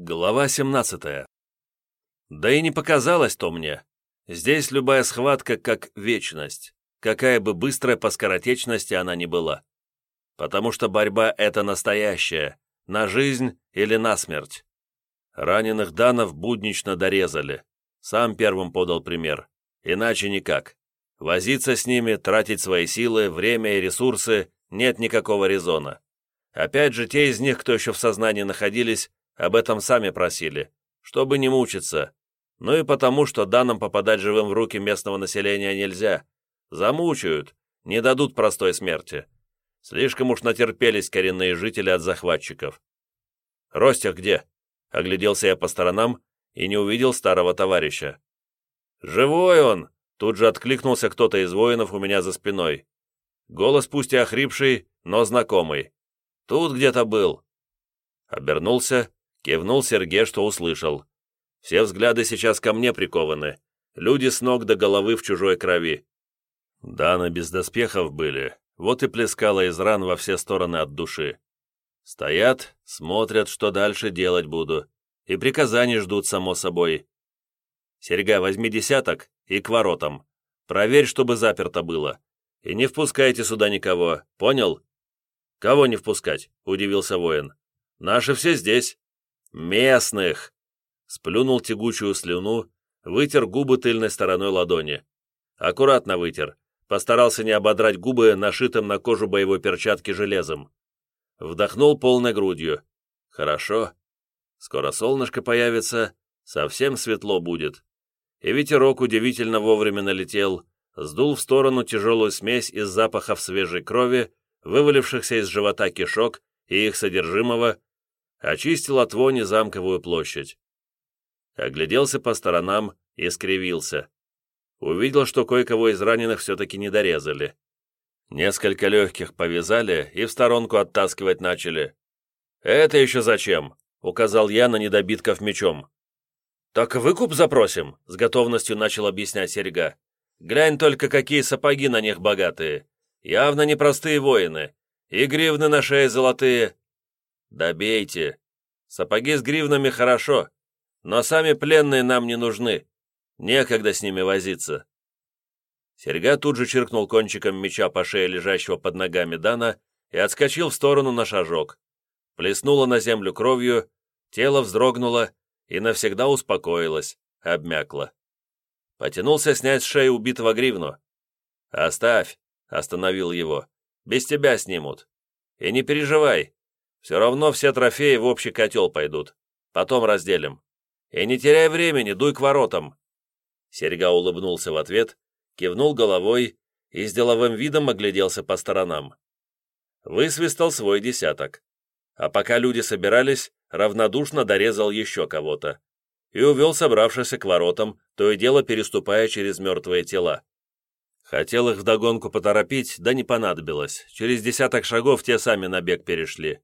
Глава 17. Да и не показалось то мне. Здесь любая схватка как вечность, какая бы быстрая по скоротечности она ни была. Потому что борьба — это настоящая, на жизнь или на смерть. Раненых данов буднично дорезали. Сам первым подал пример. Иначе никак. Возиться с ними, тратить свои силы, время и ресурсы нет никакого резона. Опять же, те из них, кто еще в сознании находились, об этом сами просили, чтобы не мучиться. Ну и потому, что данным попадать живым в руки местного населения нельзя. Замучают, не дадут простой смерти. Слишком уж натерпелись коренные жители от захватчиков. «Ростях где?» — огляделся я по сторонам и не увидел старого товарища. «Живой он!» — тут же откликнулся кто-то из воинов у меня за спиной. Голос пусть и охрипший, но знакомый. «Тут где-то был». Обернулся Кивнул Сергей, что услышал. Все взгляды сейчас ко мне прикованы. Люди с ног до головы в чужой крови. Даны без доспехов были, вот и плескало из ран во все стороны от души. Стоят, смотрят, что дальше делать буду. И приказаний ждут, само собой. Серега, возьми десяток и к воротам. Проверь, чтобы заперто было. И не впускайте сюда никого, понял? Кого не впускать? Удивился воин. Наши все здесь. «Местных!» Сплюнул тягучую слюну, вытер губы тыльной стороной ладони. Аккуратно вытер, постарался не ободрать губы нашитым на кожу боевой перчатки железом. Вдохнул полной грудью. «Хорошо. Скоро солнышко появится, совсем светло будет». И ветерок удивительно вовремя налетел, сдул в сторону тяжелую смесь из запахов свежей крови, вывалившихся из живота кишок и их содержимого, очистил от вони замковую площадь. Огляделся по сторонам и скривился. Увидел, что кое-кого из раненых все-таки не дорезали. Несколько легких повязали и в сторонку оттаскивать начали. «Это еще зачем?» — указал я на недобитков мечом. «Так выкуп запросим», — с готовностью начал объяснять Серега. «Глянь только, какие сапоги на них богатые. Явно непростые воины. И гривны на шее золотые, «Добейте! Сапоги с гривнами хорошо, но сами пленные нам не нужны. Некогда с ними возиться». Серега тут же чиркнул кончиком меча по шее лежащего под ногами Дана и отскочил в сторону на шажок. Плеснуло на землю кровью, тело вздрогнуло и навсегда успокоилось, обмякло. Потянулся снять с шеи убитого гривну. «Оставь», — остановил его, — «без тебя снимут. И не переживай, все равно все трофеи в общий котел пойдут. Потом разделим. И не теряй времени, дуй к воротам». Серега улыбнулся в ответ, кивнул головой и с деловым видом огляделся по сторонам. Высвистал свой десяток. А пока люди собирались, равнодушно дорезал еще кого-то. И увел собравшихся к воротам, то и дело переступая через мертвые тела. Хотел их вдогонку поторопить, да не понадобилось. Через десяток шагов те сами на бег перешли.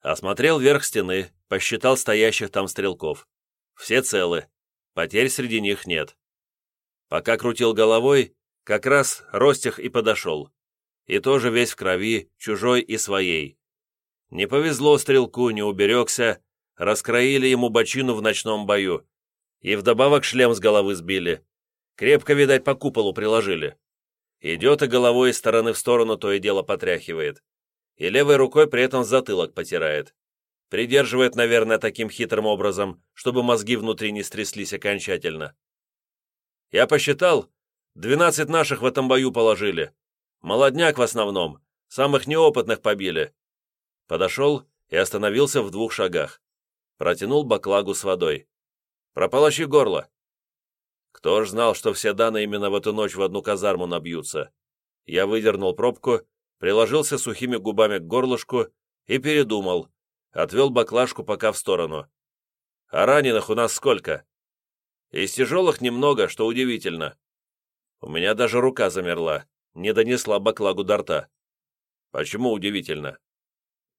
Осмотрел верх стены, посчитал стоящих там стрелков. Все целы, потерь среди них нет. Пока крутил головой, как раз Ростих и подошел. И тоже весь в крови, чужой и своей. Не повезло стрелку, не уберегся, раскроили ему бочину в ночном бою. И вдобавок шлем с головы сбили. Крепко, видать, по куполу приложили. Идет и головой из стороны в сторону то и дело потряхивает и левой рукой при этом затылок потирает. Придерживает, наверное, таким хитрым образом, чтобы мозги внутри не стряслись окончательно. Я посчитал, двенадцать наших в этом бою положили. Молодняк в основном, самых неопытных побили. Подошел и остановился в двух шагах. Протянул баклагу с водой. «Прополощи горло!» Кто ж знал, что все данные именно в эту ночь в одну казарму набьются? Я выдернул пробку приложился сухими губами к горлышку и передумал, отвел баклажку пока в сторону. «А раненых у нас сколько?» «Из тяжелых немного, что удивительно. У меня даже рука замерла, не донесла баклагу до рта. Почему удивительно?»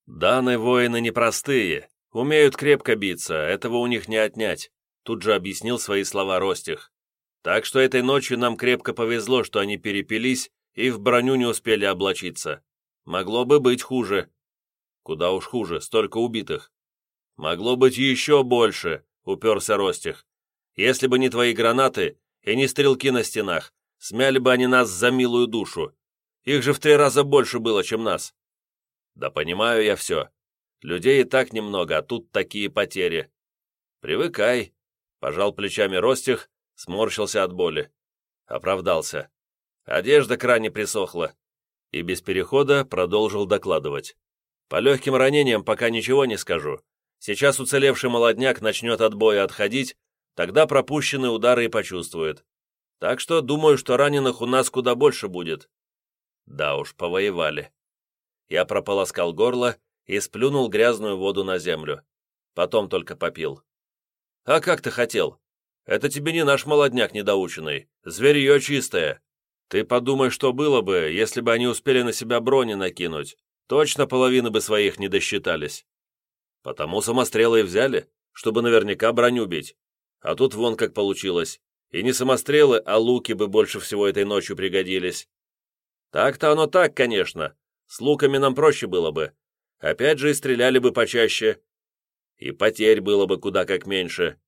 «Даны воины непростые, умеют крепко биться, этого у них не отнять», тут же объяснил свои слова Ростих. «Так что этой ночью нам крепко повезло, что они перепились и в броню не успели облачиться. Могло бы быть хуже. Куда уж хуже, столько убитых. «Могло быть еще больше», — уперся Ростих. «Если бы не твои гранаты и не стрелки на стенах, смяли бы они нас за милую душу. Их же в три раза больше было, чем нас». «Да понимаю я все. Людей и так немного, а тут такие потери». «Привыкай», — пожал плечами Ростих, сморщился от боли. Оправдался. Одежда к ране присохла. И без перехода продолжил докладывать. По легким ранениям пока ничего не скажу. Сейчас уцелевший молодняк начнет от боя отходить, тогда пропущенные удары и почувствует. Так что думаю, что раненых у нас куда больше будет. Да уж, повоевали. Я прополоскал горло и сплюнул грязную воду на землю. Потом только попил. А как ты хотел? Это тебе не наш молодняк недоученный, зверье чистое. Ты подумай, что было бы, если бы они успели на себя брони накинуть. Точно половины бы своих не досчитались. Потому самострелы и взяли, чтобы наверняка броню бить. А тут вон как получилось. И не самострелы, а луки бы больше всего этой ночью пригодились. Так-то оно так, конечно. С луками нам проще было бы. Опять же и стреляли бы почаще. И потерь было бы куда как меньше.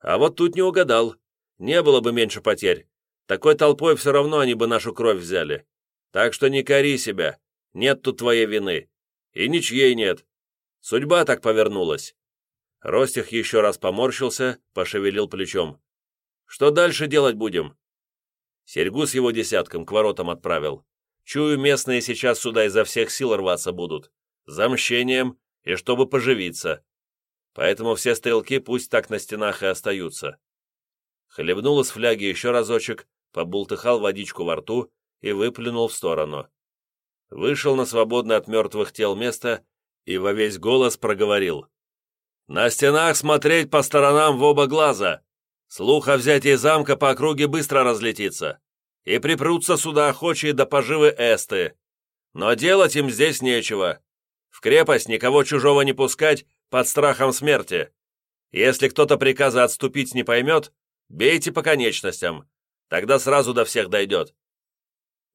А вот тут не угадал. Не было бы меньше потерь. Такой толпой все равно они бы нашу кровь взяли. Так что не кори себя. Нет тут твоей вины. И ничьей нет. Судьба так повернулась». Ростих еще раз поморщился, пошевелил плечом. «Что дальше делать будем?» Серьгу с его десятком к воротам отправил. Чую, местные сейчас сюда изо всех сил рваться будут. За мщением и чтобы поживиться. Поэтому все стрелки пусть так на стенах и остаются. Хлебнул из фляги еще разочек, побултыхал водичку во рту и выплюнул в сторону вышел на свободное от мертвых тел место и во весь голос проговорил. «На стенах смотреть по сторонам в оба глаза. Слух о взятии замка по округе быстро разлетится. И припрутся сюда охочие до поживы эсты. Но делать им здесь нечего. В крепость никого чужого не пускать под страхом смерти. Если кто-то приказа отступить не поймет, бейте по конечностям. Тогда сразу до всех дойдет.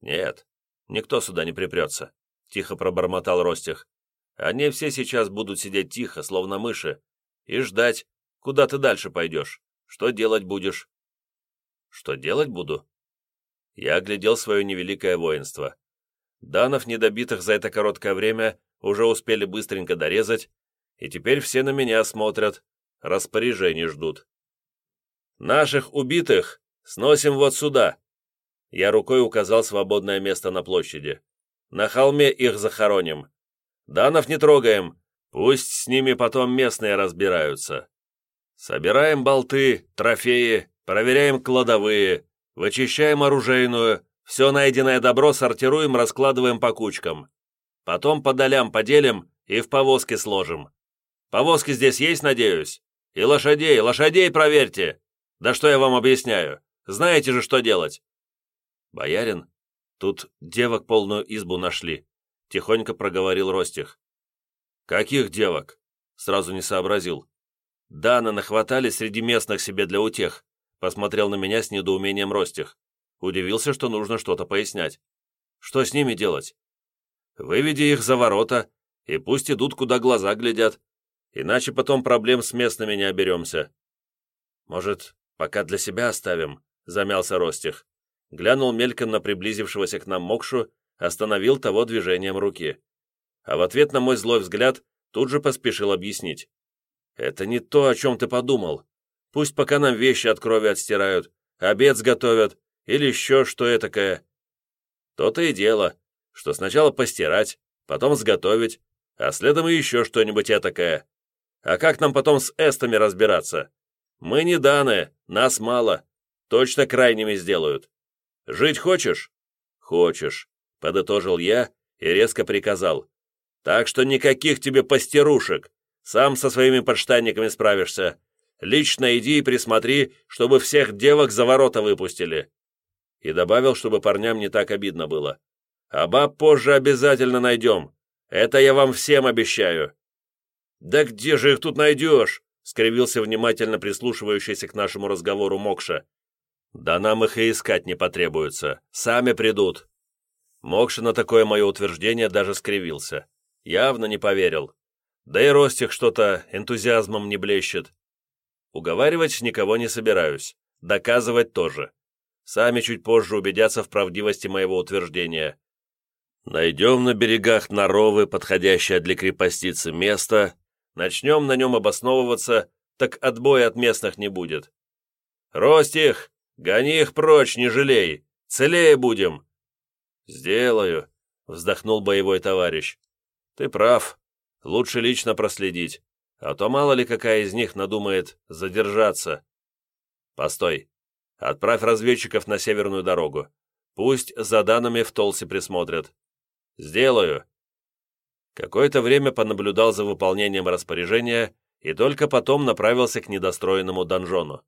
Нет, Никто сюда не припрется», — тихо пробормотал Ростих. «Они все сейчас будут сидеть тихо, словно мыши, и ждать, куда ты дальше пойдешь, что делать будешь». «Что делать буду?» Я оглядел свое невеликое воинство. Данов, недобитых за это короткое время, уже успели быстренько дорезать, и теперь все на меня смотрят, распоряжений ждут. «Наших убитых сносим вот сюда», я рукой указал свободное место на площади. «На холме их захороним. Данов не трогаем, пусть с ними потом местные разбираются. Собираем болты, трофеи, проверяем кладовые, вычищаем оружейную, все найденное добро сортируем, раскладываем по кучкам. Потом по долям поделим и в повозки сложим. Повозки здесь есть, надеюсь? И лошадей, лошадей проверьте! Да что я вам объясняю? Знаете же, что делать. «Боярин, тут девок полную избу нашли», — тихонько проговорил Ростих. «Каких девок?» — сразу не сообразил. «Дана нахватали среди местных себе для утех», — посмотрел на меня с недоумением Ростих. Удивился, что нужно что-то пояснять. «Что с ними делать?» «Выведи их за ворота, и пусть идут, куда глаза глядят, иначе потом проблем с местными не оберемся». «Может, пока для себя оставим?» — замялся Ростих глянул мельком на приблизившегося к нам Мокшу, остановил того движением руки. А в ответ на мой злой взгляд тут же поспешил объяснить. «Это не то, о чем ты подумал. Пусть пока нам вещи от крови отстирают, обед сготовят или еще что этакое. То-то и дело, что сначала постирать, потом сготовить, а следом еще что-нибудь этакое. А как нам потом с эстами разбираться? Мы не даны, нас мало, точно крайними сделают. Жить хочешь?» «Хочешь», — подытожил я и резко приказал. «Так что никаких тебе постерушек. Сам со своими подштанниками справишься. Лично иди и присмотри, чтобы всех девок за ворота выпустили». И добавил, чтобы парням не так обидно было. «А баб позже обязательно найдем. Это я вам всем обещаю». «Да где же их тут найдешь?» — скривился внимательно прислушивающийся к нашему разговору Мокша. «Да нам их и искать не потребуется. Сами придут». Мокша на такое мое утверждение даже скривился. Явно не поверил. Да и Ростик что-то энтузиазмом не блещет. Уговаривать никого не собираюсь, доказывать тоже. Сами чуть позже убедятся в правдивости моего утверждения. Найдем на берегах Наровы подходящее для крепостицы место, начнем на нем обосновываться, так отбоя от местных не будет. Ростих, гони их прочь, не жалей, целее будем. Сделаю, вздохнул боевой товарищ. Ты прав, лучше лично проследить, а то мало ли какая из них надумает задержаться. Постой, отправь разведчиков на северную дорогу. Пусть за данными в Толсе присмотрят. Сделаю. Какое-то время понаблюдал за выполнением распоряжения и только потом направился к недостроенному донжону.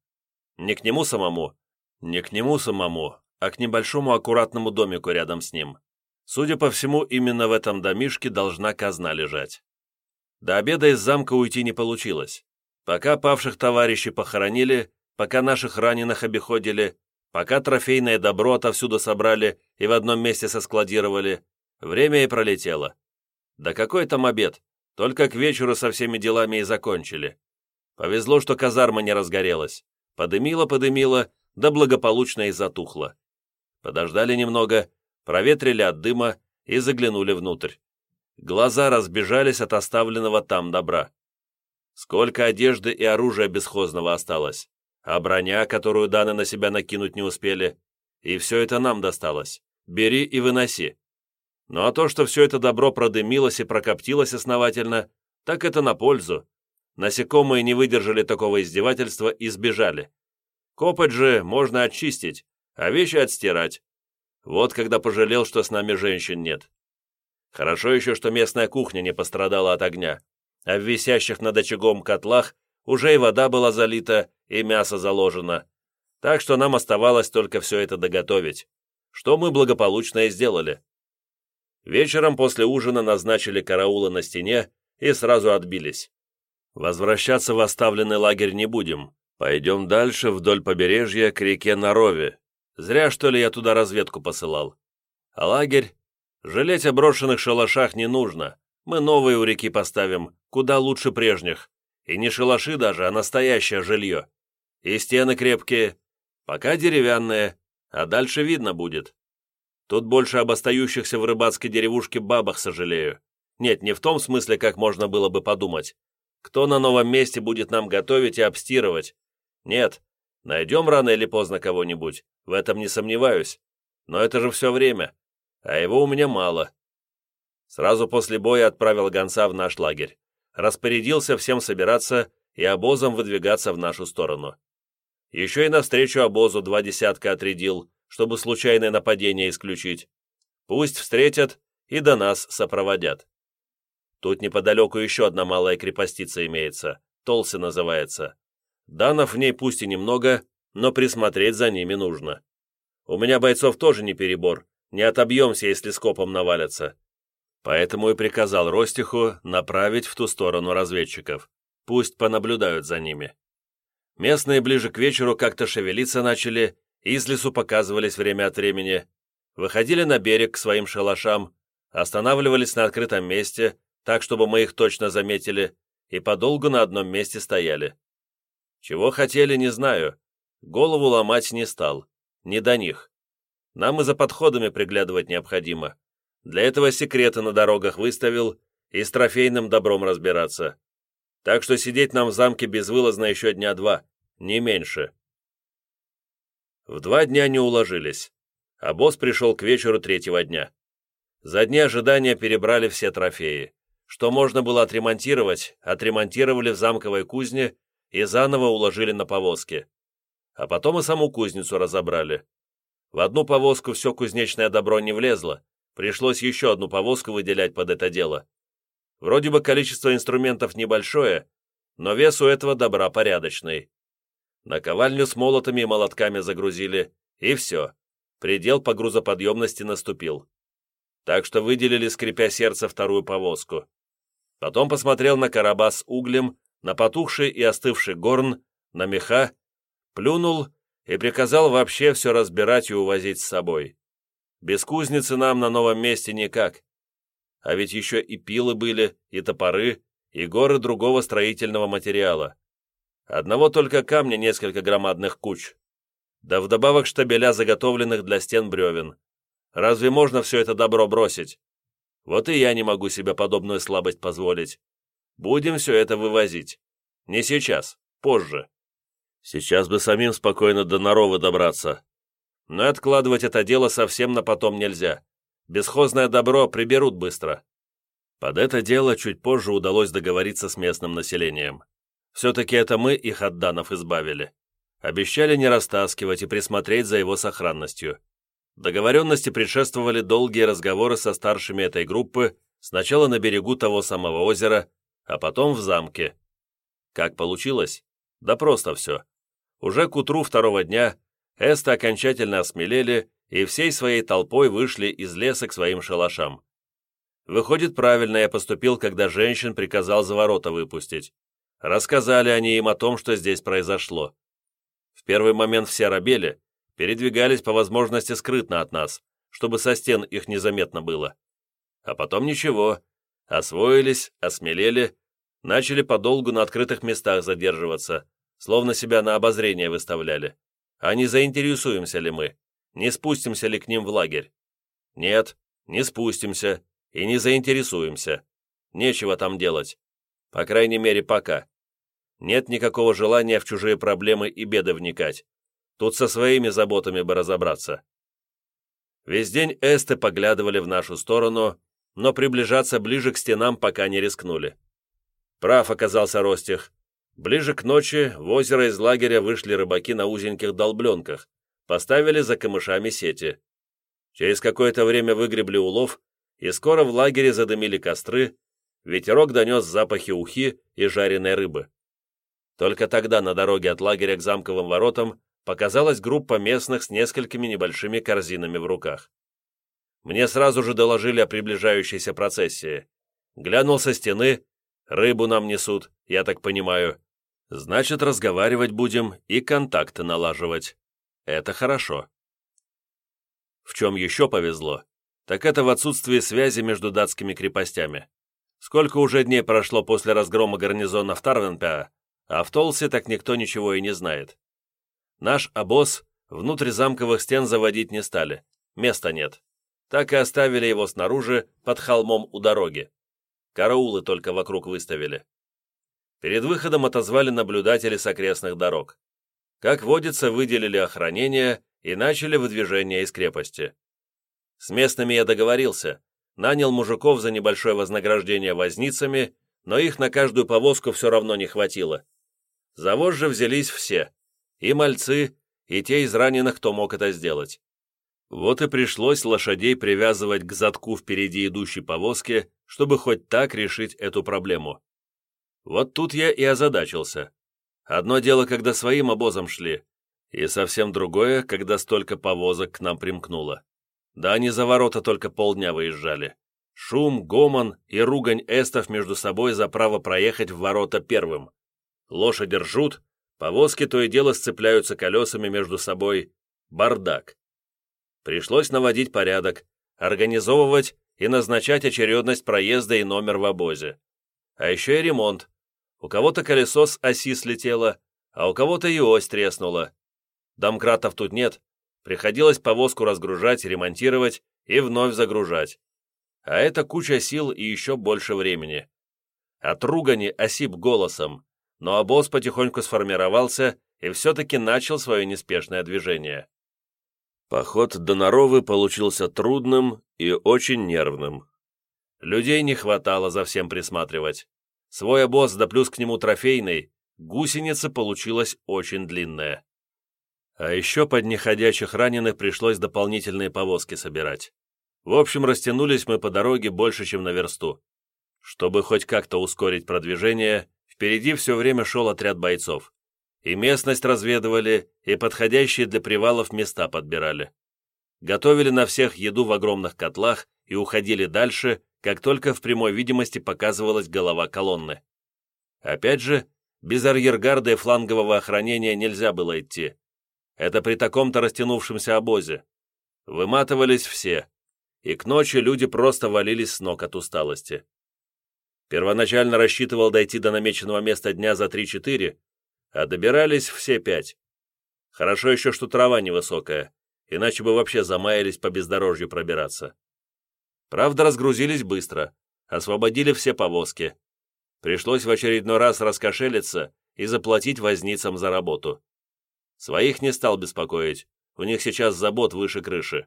Не к нему самому, не к нему самому, а к небольшому аккуратному домику рядом с ним. Судя по всему, именно в этом домишке должна казна лежать. До обеда из замка уйти не получилось. Пока павших товарищей похоронили, пока наших раненых обиходили, пока трофейное добро отовсюду собрали и в одном месте соскладировали, время и пролетело. Да какой там обед, только к вечеру со всеми делами и закончили. Повезло, что казарма не разгорелась. Подымило-подымило, да благополучно и затухло. Подождали немного, проветрили от дыма и заглянули внутрь. Глаза разбежались от оставленного там добра. Сколько одежды и оружия бесхозного осталось, а броня, которую Даны на себя накинуть не успели, и все это нам досталось. Бери и выноси. Ну а то, что все это добро продымилось и прокоптилось основательно, так это на пользу. Насекомые не выдержали такого издевательства и сбежали. Копоть же можно очистить, а вещи отстирать. Вот когда пожалел, что с нами женщин нет. Хорошо еще, что местная кухня не пострадала от огня, а в висящих над очагом котлах уже и вода была залита, и мясо заложено. Так что нам оставалось только все это доготовить, что мы благополучно и сделали. Вечером после ужина назначили караулы на стене и сразу отбились. Возвращаться в оставленный лагерь не будем. Пойдем дальше вдоль побережья к реке Нарове, Зря, что ли, я туда разведку посылал. А лагерь? Жалеть о брошенных шалашах не нужно. Мы новые у реки поставим, куда лучше прежних. И не шалаши даже, а настоящее жилье. И стены крепкие. Пока деревянные, а дальше видно будет. Тут больше об остающихся в рыбацкой деревушке бабах сожалею. Нет, не в том смысле, как можно было бы подумать. Кто на новом месте будет нам готовить и обстирывать? Нет, найдем рано или поздно кого-нибудь, в этом не сомневаюсь. Но это же все время, а его у меня мало. Сразу после боя отправил гонца в наш лагерь. Распорядился всем собираться и обозом выдвигаться в нашу сторону. Еще и навстречу обозу два десятка отрядил, чтобы случайное нападение исключить. Пусть встретят и до нас сопроводят. Тут неподалеку еще одна малая крепостица имеется, Толси называется. Данов в ней пусть и немного, но присмотреть за ними нужно. У меня бойцов тоже не перебор, не отобьемся, если скопом навалятся. Поэтому и приказал Ростиху направить в ту сторону разведчиков. Пусть понаблюдают за ними. Местные ближе к вечеру как-то шевелиться начали, из лесу показывались время от времени, выходили на берег к своим шалашам, останавливались на открытом месте, так, чтобы мы их точно заметили, и подолгу на одном месте стояли. Чего хотели, не знаю, Голову ломать не стал. Не до них. Нам и за подходами приглядывать необходимо. Для этого секреты на дорогах выставил и с трофейным добром разбираться. Так что сидеть нам в замке безвылазно еще дня два, не меньше. В два дня не уложились, а босс пришел к вечеру третьего дня. За дни ожидания перебрали все трофеи. Что можно было отремонтировать, отремонтировали в замковой кузне и заново уложили на повозки а потом и саму кузницу разобрали. В одну повозку все кузнечное добро не влезло, пришлось еще одну повозку выделять под это дело. Вроде бы количество инструментов небольшое, но вес у этого добра порядочный. Наковальню с молотами и молотками загрузили, и все. Предел по грузоподъемности наступил. Так что выделили, скрипя сердце, вторую повозку. Потом посмотрел на короба с углем, на потухший и остывший горн, на меха плюнул и приказал вообще все разбирать и увозить с собой. Без кузницы нам на новом месте никак. А ведь еще и пилы были, и топоры, и горы другого строительного материала. Одного только камня несколько громадных куч. Да вдобавок штабеля заготовленных для стен бревен. Разве можно все это добро бросить? Вот и я не могу себе подобную слабость позволить. Будем все это вывозить. Не сейчас, позже. Сейчас бы самим спокойно до Норовы добраться. Но откладывать это дело совсем на потом нельзя. Бесхозное добро приберут быстро. Под это дело чуть позже удалось договориться с местным населением. Все-таки это мы их от данов избавили. Обещали не растаскивать и присмотреть за его сохранностью. Договоренности предшествовали долгие разговоры со старшими этой группы, сначала на берегу того самого озера, а потом в замке. Как получилось? Да просто все. Уже к утру второго дня эсты окончательно осмелели и всей своей толпой вышли из леса к своим шалашам. Выходит, правильно я поступил, когда женщин приказал за ворота выпустить. Рассказали они им о том, что здесь произошло. В первый момент все робели, передвигались по возможности скрытно от нас, чтобы со стен их незаметно было. А потом ничего, освоились, осмелели, начали подолгу на открытых местах задерживаться, словно себя на обозрение выставляли. А не заинтересуемся ли мы, не спустимся ли к ним в лагерь? Нет, не спустимся и не заинтересуемся. Нечего там делать. По крайней мере, пока. Нет никакого желания в чужие проблемы и беды вникать. Тут со своими заботами бы разобраться. Весь день эсты поглядывали в нашу сторону, но приближаться ближе к стенам пока не рискнули. Прав оказался Ростих. Ближе к ночи в озеро из лагеря вышли рыбаки на узеньких долбленках, поставили за камышами сети. Через какое-то время выгребли улов, и скоро в лагере задымили костры, ветерок донес запахи ухи и жареной рыбы. Только тогда на дороге от лагеря к замковым воротам показалась группа местных с несколькими небольшими корзинами в руках. Мне сразу же доложили о приближающейся процессии. Глянул со стены, рыбу нам несут, я так понимаю. Значит, разговаривать будем и контакты налаживать. Это хорошо. В чем еще повезло, так это в отсутствии связи между датскими крепостями. Сколько уже дней прошло после разгрома гарнизона в Тарвенпеа, а в Толсе так никто ничего и не знает. Наш обоз внутрь замковых стен заводить не стали, места нет. Так и оставили его снаружи, под холмом у дороги. Караулы только вокруг выставили. Перед выходом отозвали наблюдатели с окрестных дорог. Как водится, выделили охранение и начали выдвижение из крепости. С местными я договорился, нанял мужиков за небольшое вознаграждение возницами, но их на каждую повозку все равно не хватило. За вожжи взялись все, и мальцы, и те из раненых, кто мог это сделать. Вот и пришлось лошадей привязывать к задку впереди идущей повозки, чтобы хоть так решить эту проблему. Вот тут я и озадачился. Одно дело, когда своим обозом шли, и совсем другое, когда столько повозок к нам примкнуло. Да они за ворота только полдня выезжали. Шум, гомон и ругань эстов между собой за право проехать в ворота первым лошади ржут, повозки то и дело сцепляются колесами между собой. Бардак. Пришлось наводить порядок, организовывать и назначать очередность проезда и номер в обозе. А еще и ремонт. У кого-то колесо с оси слетело, а у кого-то и ось треснула. Домкратов тут нет, приходилось повозку разгружать, ремонтировать и вновь загружать. А это куча сил и еще больше времени. От ругани осип голосом, но обоз потихоньку сформировался и все-таки начал свое неспешное движение. Поход до Норовы получился трудным и очень нервным. Людей не хватало за всем присматривать. Свой обоз, да плюс к нему трофейный, гусеница получилась очень длинная. А еще под неходячих раненых пришлось дополнительные повозки собирать. В общем, растянулись мы по дороге больше, чем на версту. Чтобы хоть как-то ускорить продвижение, Впереди все время шел отряд бойцов. И местность разведывали, и подходящие для привалов места подбирали. Готовили на всех еду в огромных котлах и уходили дальше, как только в прямой видимости показывалась голова колонны. Опять же, без арьергарда и флангового охранения нельзя было идти. Это при таком-то растянувшемся обозе. Выматывались все, и к ночи люди просто валились с ног от усталости. Первоначально рассчитывал дойти до намеченного места дня за 3-4, а добирались все пять. Хорошо еще, что трава невысокая, иначе бы вообще замаялись по бездорожью пробираться. Правда, разгрузились быстро, освободили все повозки. Пришлось в очередной раз раскошелиться и заплатить возницам за работу. Своих не стал беспокоить, у них сейчас забот выше крыши.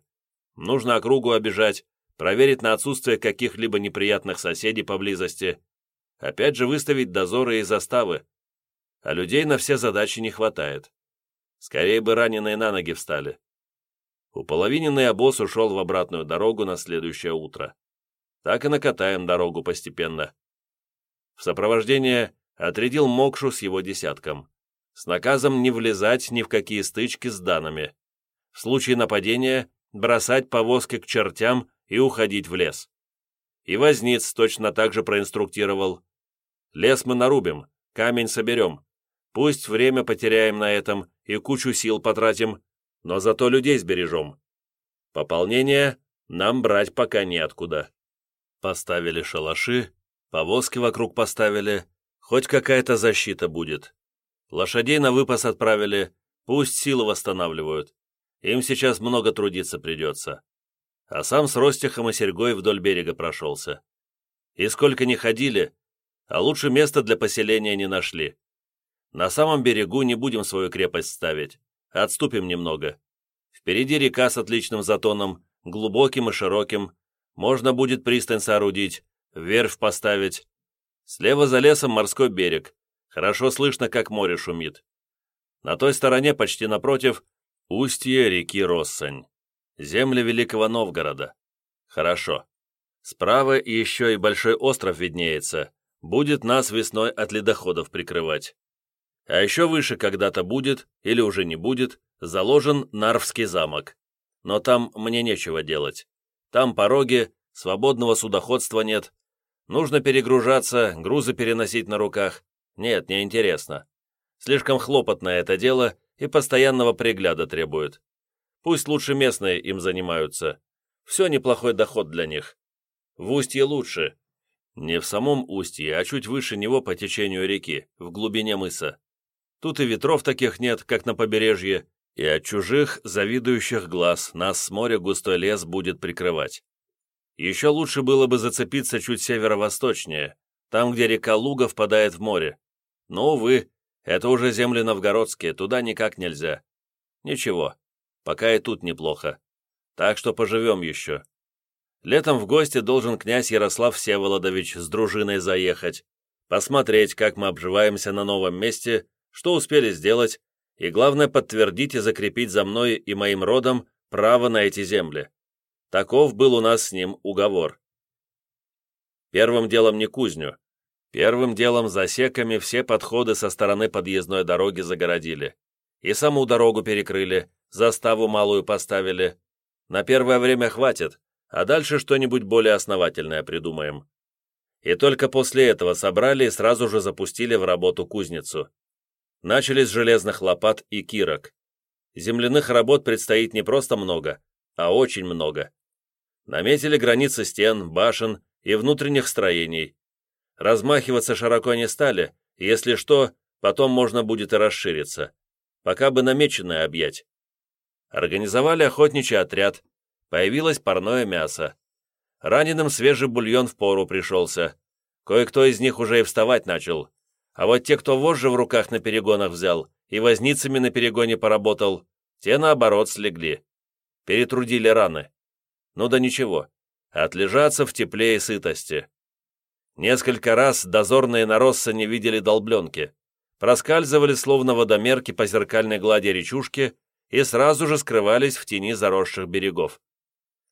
Нужно округу обижать, проверить на отсутствие каких-либо неприятных соседей поблизости, опять же выставить дозоры и заставы. А людей на все задачи не хватает. Скорее бы раненые на ноги встали. Уполовиненный обоз ушел в обратную дорогу на следующее утро. Так и накатаем дорогу постепенно. В сопровождение отрядил Мокшу с его десятком, с наказом не влезать ни в какие стычки с данными. В случае нападения бросать повозки к чертям и уходить в лес. И возниц точно так же проинструктировал. Лес мы нарубим, камень соберем. Пусть время потеряем на этом и кучу сил потратим, но зато людей сбережем. Пополнение нам брать пока неоткуда. Поставили шалаши, повозки вокруг поставили, хоть какая-то защита будет. Лошадей на выпас отправили, пусть силы восстанавливают. Им сейчас много трудиться придется. А сам с Ростихом и Серегой вдоль берега прошелся. И сколько ни ходили, а лучше места для поселения не нашли. На самом берегу не будем свою крепость ставить. Отступим немного. Впереди река с отличным затоном, глубоким и широким. Можно будет пристань соорудить, верфь поставить. Слева за лесом морской берег. Хорошо слышно, как море шумит. На той стороне, почти напротив, устье реки Россань. Земли Великого Новгорода. Хорошо. Справа еще и большой остров виднеется. Будет нас весной от ледоходов прикрывать. А еще выше когда-то будет, или уже не будет, заложен Нарвский замок. Но там мне нечего делать. Там пороги, свободного судоходства нет. Нужно перегружаться, грузы переносить на руках. Нет, не интересно. Слишком хлопотное это дело и постоянного пригляда требует. Пусть лучше местные им занимаются. Все неплохой доход для них. В устье лучше. Не в самом устье, а чуть выше него по течению реки, в глубине мыса. Тут и ветров таких нет, как на побережье, и от чужих, завидующих глаз нас с моря густой лес будет прикрывать. Еще лучше было бы зацепиться чуть северо-восточнее, там, где река Луга впадает в море. Но, увы, это уже земли новгородские, туда никак нельзя. Ничего, пока и тут неплохо. Так что поживем еще. Летом в гости должен князь Ярослав Всеволодович с дружиной заехать, посмотреть, как мы обживаемся на новом месте что успели сделать, и, главное, подтвердить и закрепить за мной и моим родом право на эти земли. Таков был у нас с ним уговор. Первым делом не кузню. Первым делом засеками все подходы со стороны подъездной дороги загородили. И саму дорогу перекрыли, заставу малую поставили. На первое время хватит, а дальше что-нибудь более основательное придумаем. И только после этого собрали и сразу же запустили в работу кузницу. Начали с железных лопат и кирок. Земляных работ предстоит не просто много, а очень много. Наметили границы стен, башен и внутренних строений. Размахиваться широко не стали, если что, потом можно будет и расшириться. Пока бы намеченное объять. Организовали охотничий отряд. Появилось парное мясо. Раненым свежий бульон в пору пришелся. Кое-кто из них уже и вставать начал, а вот те, кто вожжи в руках на перегонах взял и возницами на перегоне поработал, те, наоборот, слегли. Перетрудили раны. Ну да ничего, отлежаться в тепле и сытости. Несколько раз дозорные на не видели долбленки. Проскальзывали, словно водомерки по зеркальной глади речушки и сразу же скрывались в тени заросших берегов.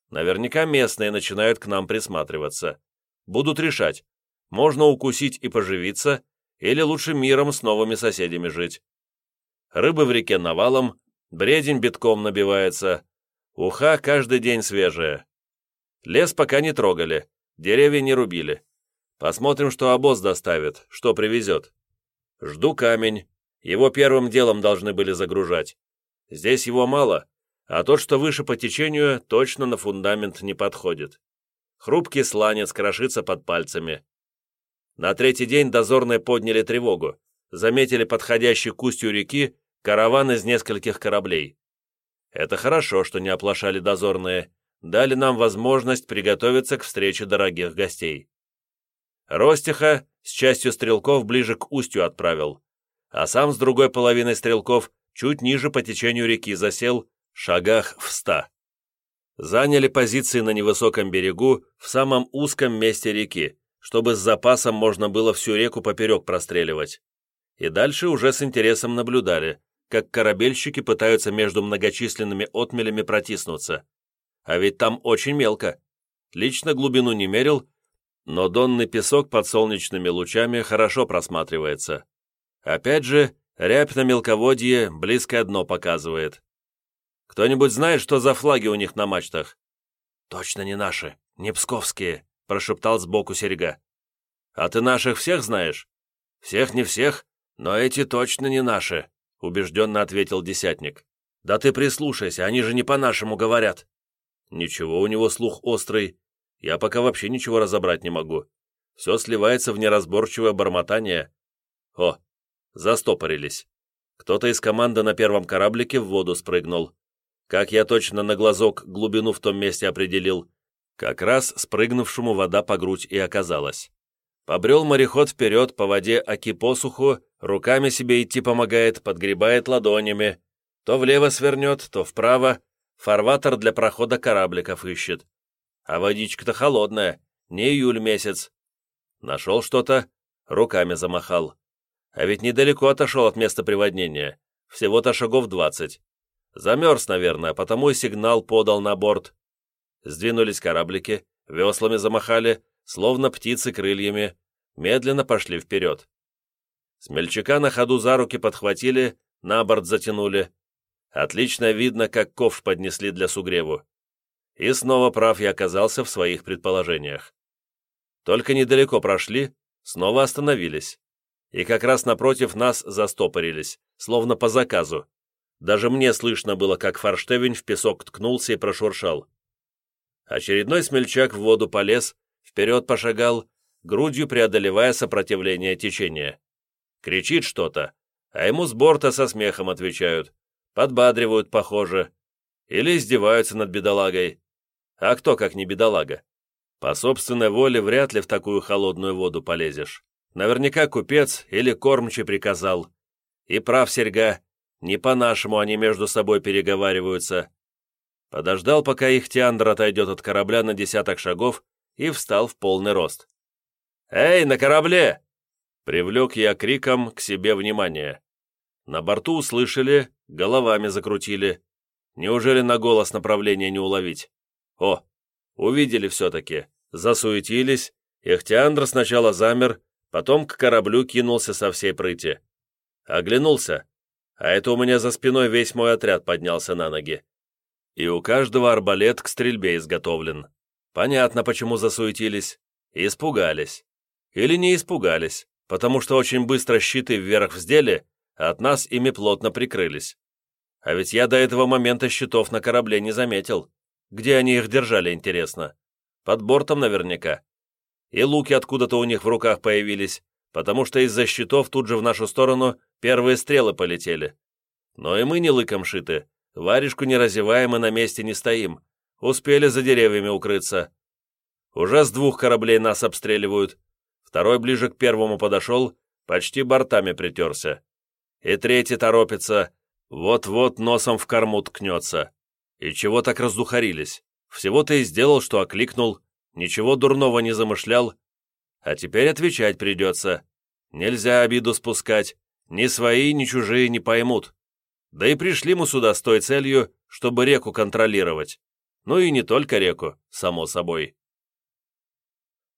Наверняка местные начинают к нам присматриваться. Будут решать, можно укусить и поживиться, или лучше миром с новыми соседями жить. Рыбы в реке навалом, бредень битком набивается, уха каждый день свежая. Лес пока не трогали, деревья не рубили. Посмотрим, что обоз доставит, что привезет. Жду камень, его первым делом должны были загружать. Здесь его мало, а тот, что выше по течению, точно на фундамент не подходит. Хрупкий сланец крошится под пальцами. На третий день дозорные подняли тревогу, заметили подходящий к устью реки караван из нескольких кораблей. Это хорошо, что не оплошали дозорные, дали нам возможность приготовиться к встрече дорогих гостей. Ростиха с частью стрелков ближе к устью отправил, а сам с другой половиной стрелков чуть ниже по течению реки засел, шагах в ста. Заняли позиции на невысоком берегу, в самом узком месте реки, чтобы с запасом можно было всю реку поперек простреливать. И дальше уже с интересом наблюдали, как корабельщики пытаются между многочисленными отмелями протиснуться. А ведь там очень мелко. Лично глубину не мерил, но донный песок под солнечными лучами хорошо просматривается. Опять же, рябь на мелководье близкое дно показывает. Кто-нибудь знает, что за флаги у них на мачтах?» «Точно не наши, не псковские», — прошептал сбоку серега. «А ты наших всех знаешь?» «Всех не всех, но эти точно не наши», — убежденно ответил десятник. «Да ты прислушайся, они же не по-нашему говорят». «Ничего, у него слух острый. Я пока вообще ничего разобрать не могу. Все сливается в неразборчивое бормотание. О, застопорились. Кто-то из команды на первом кораблике в воду спрыгнул. Как я точно на глазок глубину в том месте определил, как раз спрыгнувшему вода по грудь и оказалась. Побрел мореход вперед по воде оки посуху, руками себе идти помогает, подгребает ладонями. То влево свернет, то вправо. Фарватер для прохода корабликов ищет. А водичка-то холодная, не июль месяц. Нашел что-то, руками замахал. А ведь недалеко отошел от места приводнения, всего-то шагов двадцать. Замерз, наверное, потому и сигнал подал на борт. Сдвинулись кораблики, веслами замахали, словно птицы крыльями, медленно пошли вперед. Смельчака на ходу за руки подхватили, на борт затянули. Отлично видно, как ковш поднесли для сугреву. И снова прав я оказался в своих предположениях. Только недалеко прошли, снова остановились. И как раз напротив нас застопорились, словно по заказу. Даже мне слышно было, как форштевень в песок ткнулся и прошуршал. Очередной смельчак в воду полез, вперед пошагал, грудью преодолевая сопротивление течения. Кричит что-то, а ему с борта со смехом отвечают, подбадривают, похоже, или издеваются над бедолагой. А кто, как не бедолага? По собственной воле вряд ли в такую холодную воду полезешь. Наверняка купец или кормчий приказал. И прав серьга, не по-нашему они между собой переговариваются. Подождал, пока их Тиандр отойдет от корабля на десяток шагов и встал в полный рост. «Эй, на корабле!» Привлек я криком к себе внимание. На борту услышали, головами закрутили. Неужели на голос направления не уловить? О, увидели все-таки, засуетились. Ихтиандр сначала замер, потом к кораблю кинулся со всей прыти. Оглянулся. А это у меня за спиной весь мой отряд поднялся на ноги. И у каждого арбалет к стрельбе изготовлен. Понятно, почему засуетились. Испугались. Или не испугались, потому что очень быстро щиты вверх вздели, а от нас ими плотно прикрылись. А ведь я до этого момента щитов на корабле не заметил. Где они их держали, интересно? Под бортом наверняка. И луки откуда-то у них в руках появились, потому что из-за щитов тут же в нашу сторону первые стрелы полетели. Но и мы не лыком шиты, варежку не разеваем и на месте не стоим. Успели за деревьями укрыться. Уже с двух кораблей нас обстреливают. Второй ближе к первому подошел, почти бортами притерся. И третий торопится, вот-вот носом в корму ткнется. И чего так раздухарились? Всего-то и сделал, что окликнул, ничего дурного не замышлял, а теперь отвечать придется. Нельзя обиду спускать. Ни свои, ни чужие не поймут. Да и пришли мы сюда с той целью, чтобы реку контролировать. Ну и не только реку, само собой.